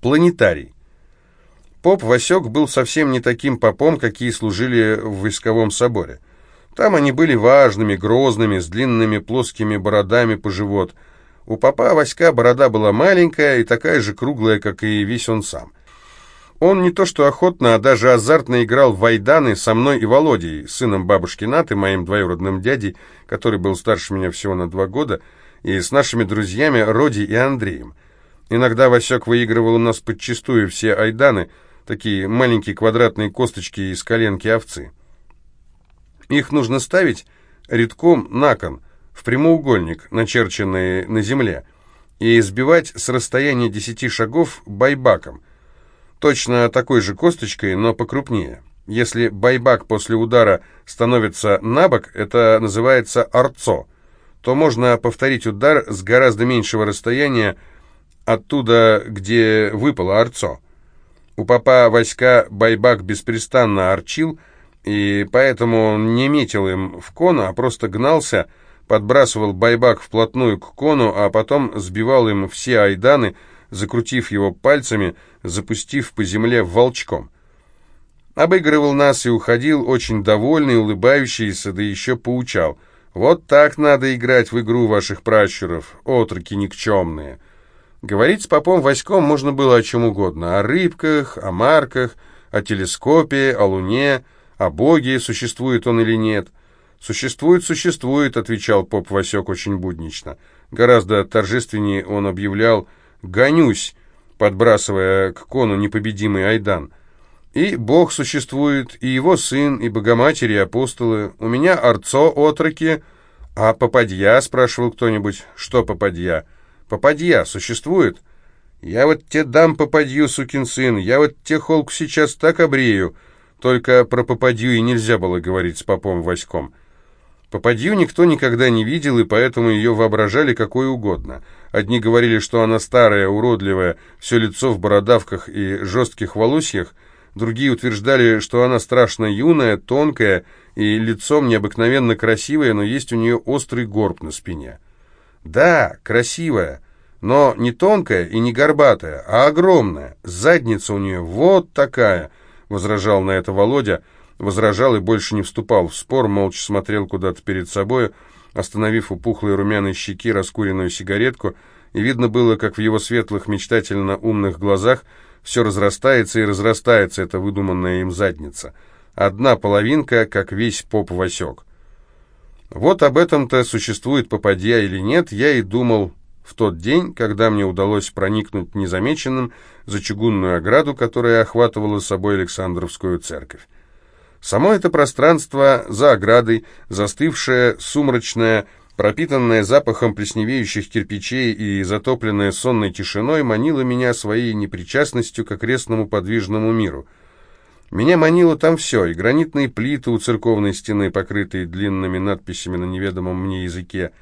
Планетарий. Поп Васек был совсем не таким попом, какие служили в войсковом соборе. Там они были важными, грозными, с длинными плоскими бородами по живот. У попа Васька борода была маленькая и такая же круглая, как и весь он сам. Он не то что охотно, а даже азартно играл в вайданы со мной и Володей, сыном бабушки Наты, моим двоюродным дядей, который был старше меня всего на два года, и с нашими друзьями Роди и Андреем. Иногда Васек выигрывал у нас подчистую все айданы, такие маленькие квадратные косточки из коленки овцы. Их нужно ставить редком на кон, в прямоугольник, начерченный на земле, и сбивать с расстояния десяти шагов байбаком – точно такой же косточкой, но покрупнее. Если байбак после удара становится на бок, это называется арцо, то можно повторить удар с гораздо меньшего расстояния оттуда, где выпало арцо. У папа Васька байбак беспрестанно арчил, и поэтому он не метил им в кону, а просто гнался, подбрасывал байбак вплотную к кону, а потом сбивал им все айданы, закрутив его пальцами, запустив по земле волчком. Обыгрывал нас и уходил, очень довольный, улыбающийся, да еще поучал. «Вот так надо играть в игру ваших пращуров, отроки никчемные». Говорить с попом Васьком можно было о чем угодно, о рыбках, о марках, о телескопе, о луне, о Боге, существует он или нет. «Существует, существует», — отвечал поп Васек очень буднично. Гораздо торжественнее он объявлял «гонюсь», подбрасывая к кону непобедимый Айдан. «И Бог существует, и его сын, и Богоматери, и апостолы. У меня арцо отроки, а попадья?» — спрашивал кто-нибудь. «Что попадья?» «Попадья существует?» «Я вот те дам попадью, сукин сын, я вот те холку сейчас так обрею». Только про попадью и нельзя было говорить с попом Васьком. Попадью никто никогда не видел, и поэтому ее воображали какой угодно. Одни говорили, что она старая, уродливая, все лицо в бородавках и жестких волосьях, другие утверждали, что она страшно юная, тонкая и лицом необыкновенно красивая, но есть у нее острый горб на спине. Да, красивая, но не тонкая и не горбатая, а огромная, задница у нее вот такая, возражал на это Володя, — возражал и больше не вступал в спор, молча смотрел куда-то перед собой, остановив у пухлой румяной щеки раскуренную сигаретку, и видно было, как в его светлых, мечтательно умных глазах все разрастается и разрастается эта выдуманная им задница. Одна половинка, как весь поп Васек. Вот об этом-то существует попадья или нет, я и думал в тот день, когда мне удалось проникнуть незамеченным за чугунную ограду, которая охватывала собой Александровскую церковь. Само это пространство за оградой, застывшее, сумрачное, пропитанное запахом плесневеющих кирпичей и затопленное сонной тишиной, манило меня своей непричастностью к окрестному подвижному миру. Меня манило там все, и гранитные плиты у церковной стены, покрытые длинными надписями на неведомом мне языке,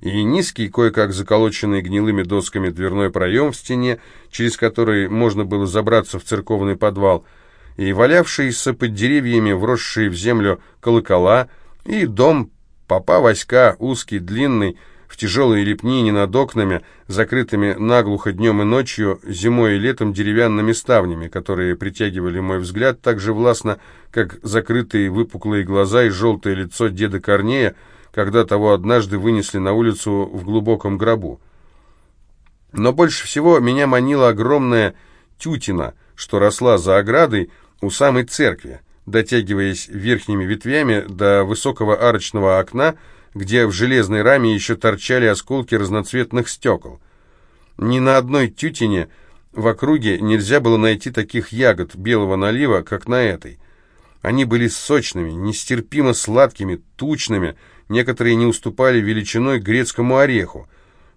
и низкий, кое-как заколоченный гнилыми досками дверной проем в стене, через который можно было забраться в церковный подвал — и валявшиеся под деревьями, вросшие в землю колокола, и дом папа Васька, узкий, длинный, в тяжелой лепнине над окнами, закрытыми наглухо днем и ночью, зимой и летом деревянными ставнями, которые притягивали мой взгляд так же властно, как закрытые выпуклые глаза и желтое лицо деда Корнея, когда того однажды вынесли на улицу в глубоком гробу. Но больше всего меня манила огромная тютина, что росла за оградой, у самой церкви, дотягиваясь верхними ветвями до высокого арочного окна, где в железной раме еще торчали осколки разноцветных стекол. Ни на одной тютине в округе нельзя было найти таких ягод белого налива, как на этой. Они были сочными, нестерпимо сладкими, тучными, некоторые не уступали величиной грецкому ореху.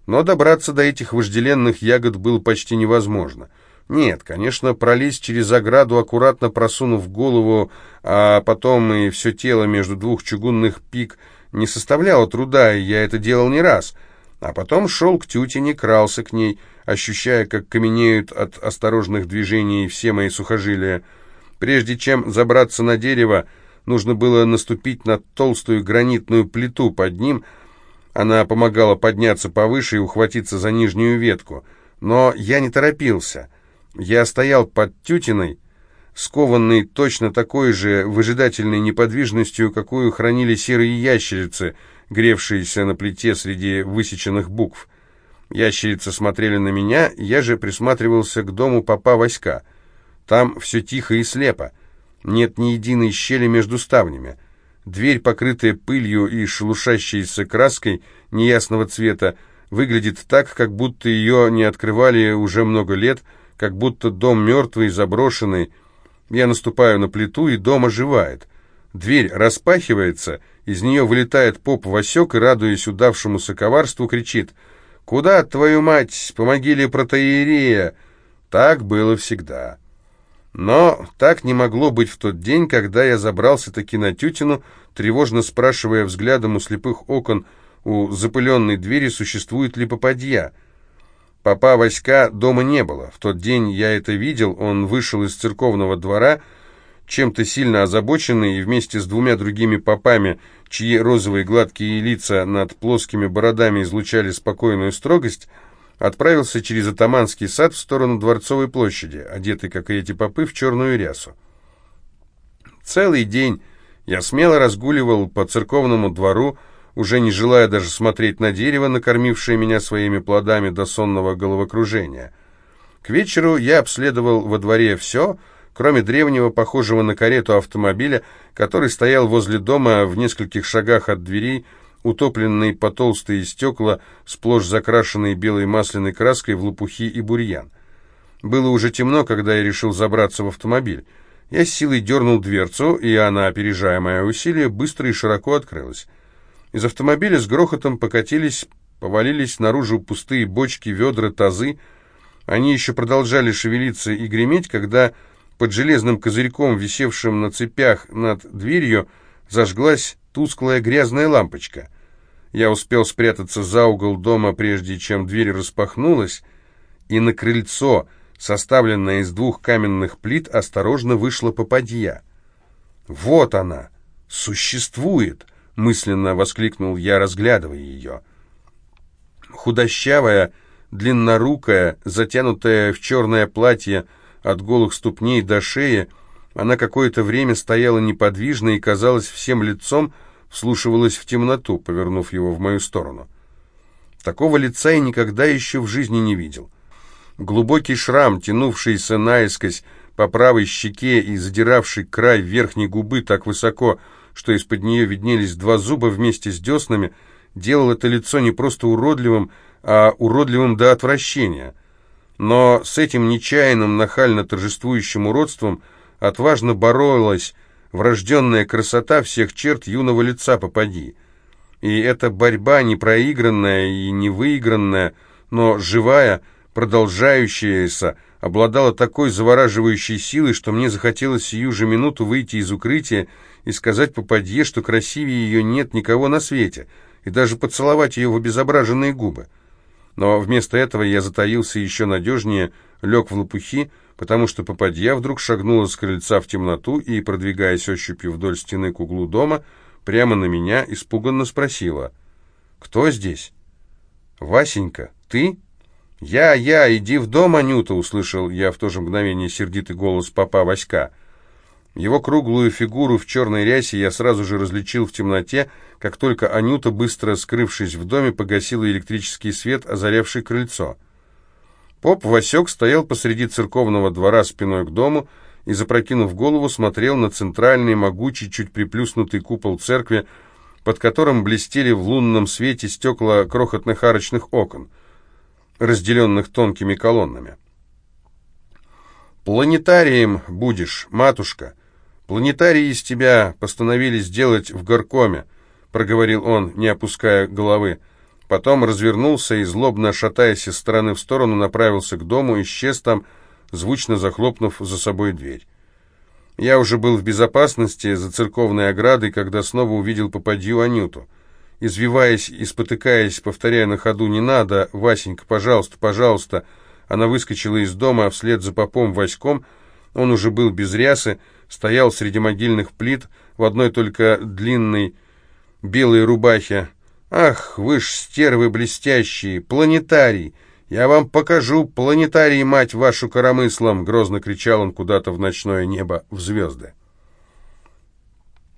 Но добраться до этих вожделенных ягод было почти невозможно — нет, конечно, пролезть через ограду, аккуратно просунув голову, а потом и все тело между двух чугунных пик, не составляло труда, и я это делал не раз. А потом шел к тютине, крался к ней, ощущая, как каменеют от осторожных движений все мои сухожилия. Прежде чем забраться на дерево, нужно было наступить на толстую гранитную плиту под ним. Она помогала подняться повыше и ухватиться за нижнюю ветку. Но я не торопился — Я стоял под тютиной, скованный точно такой же выжидательной неподвижностью, какую хранили серые ящерицы, гревшиеся на плите среди высеченных букв. Ящерицы смотрели на меня, я же присматривался к дому папа Васька. Там все тихо и слепо. Нет ни единой щели между ставнями. Дверь, покрытая пылью и шелушащейся краской неясного цвета, выглядит так, как будто ее не открывали уже много лет, как будто дом мертвый, заброшенный. Я наступаю на плиту, и дом оживает. Дверь распахивается, из нее вылетает поп Васек и, радуясь удавшемуся коварству, кричит «Куда, твою мать, помоги ли протеерея?» Так было всегда. Но так не могло быть в тот день, когда я забрался-таки на тютину, тревожно спрашивая взглядом у слепых окон у запыленной двери, существует ли попадья. Папа Васька дома не было. В тот день я это видел, он вышел из церковного двора, чем-то сильно озабоченный, и вместе с двумя другими попами, чьи розовые гладкие лица над плоскими бородами излучали спокойную строгость, отправился через атаманский сад в сторону Дворцовой площади, одетый, как и эти попы, в черную рясу. Целый день я смело разгуливал по церковному двору, уже не желая даже смотреть на дерево, накормившее меня своими плодами до сонного головокружения. К вечеру я обследовал во дворе все, кроме древнего, похожего на карету автомобиля, который стоял возле дома в нескольких шагах от дверей, утопленные по толстые стекла, сплошь закрашенные белой масляной краской в лопухи и бурьян. Было уже темно, когда я решил забраться в автомобиль. Я с силой дернул дверцу, и она, опережая мое усилие, быстро и широко открылась. Из автомобиля с грохотом покатились, повалились наружу пустые бочки, ведра, тазы. Они еще продолжали шевелиться и греметь, когда под железным козырьком, висевшим на цепях над дверью, зажглась тусклая грязная лампочка. Я успел спрятаться за угол дома, прежде чем дверь распахнулась, и на крыльцо, составленное из двух каменных плит, осторожно вышла попадья. «Вот она! Существует!» — мысленно воскликнул я, разглядывая ее. Худощавая, длиннорукая, затянутая в черное платье от голых ступней до шеи — она какое-то время стояла неподвижно и, казалось, всем лицом вслушивалась в темноту, повернув его в мою сторону. Такого лица я никогда еще в жизни не видел. Глубокий шрам, тянувшийся наискось по правой щеке и задиравший край верхней губы так высоко, что из-под нее виднелись два зуба вместе с деснами, делал это лицо не просто уродливым, а уродливым до отвращения. Но с этим нечаянным, нахально торжествующим уродством – отважно боролась врожденная красота всех черт юного лица попади. И эта борьба не проигранная и не выигранная, но живая, продолжающаяся, обладала такой завораживающей силой, что мне захотелось сию же минуту выйти из укрытия и сказать попадье, что красивее ее нет никого на свете, и даже поцеловать ее в обезображенные губы. Но вместо этого я затаился еще надежнее, лег в лопухи, потому что попадья вдруг шагнула с крыльца в темноту и, продвигаясь ощупью вдоль стены к углу дома, прямо на меня испуганно спросила. «Кто здесь?» «Васенька, ты?» «Я, я, иди в дом, Анюта!» — услышал я в то же мгновение сердитый голос папа Васька. Его круглую фигуру в черной рясе я сразу же различил в темноте, как только Анюта, быстро скрывшись в доме, погасила электрический свет, озарявший крыльцо. Поп Васек стоял посреди церковного двора спиной к дому и, запрокинув голову, смотрел на центральный, могучий, чуть приплюснутый купол церкви, под которым блестели в лунном свете стекла крохотных арочных окон, разделенных тонкими колоннами. «Планетарием будешь, матушка. Планетарий из тебя постановили сделать в горкоме», — проговорил он, не опуская головы. Потом развернулся и, злобно шатаясь из стороны в сторону, направился к дому, исчез там, звучно захлопнув за собой дверь. Я уже был в безопасности за церковной оградой, когда снова увидел попадью Анюту. Извиваясь и спотыкаясь, повторяя на ходу «Не надо, Васенька, пожалуйста, пожалуйста!» Она выскочила из дома, а вслед за попом Васьком он уже был без рясы, стоял среди могильных плит в одной только длинной белой рубахе, «Ах, вы ж стервы блестящие, планетарий! «Я вам покажу планетарий, мать вашу коромыслом!» — грозно кричал он куда-то в ночное небо, в звезды.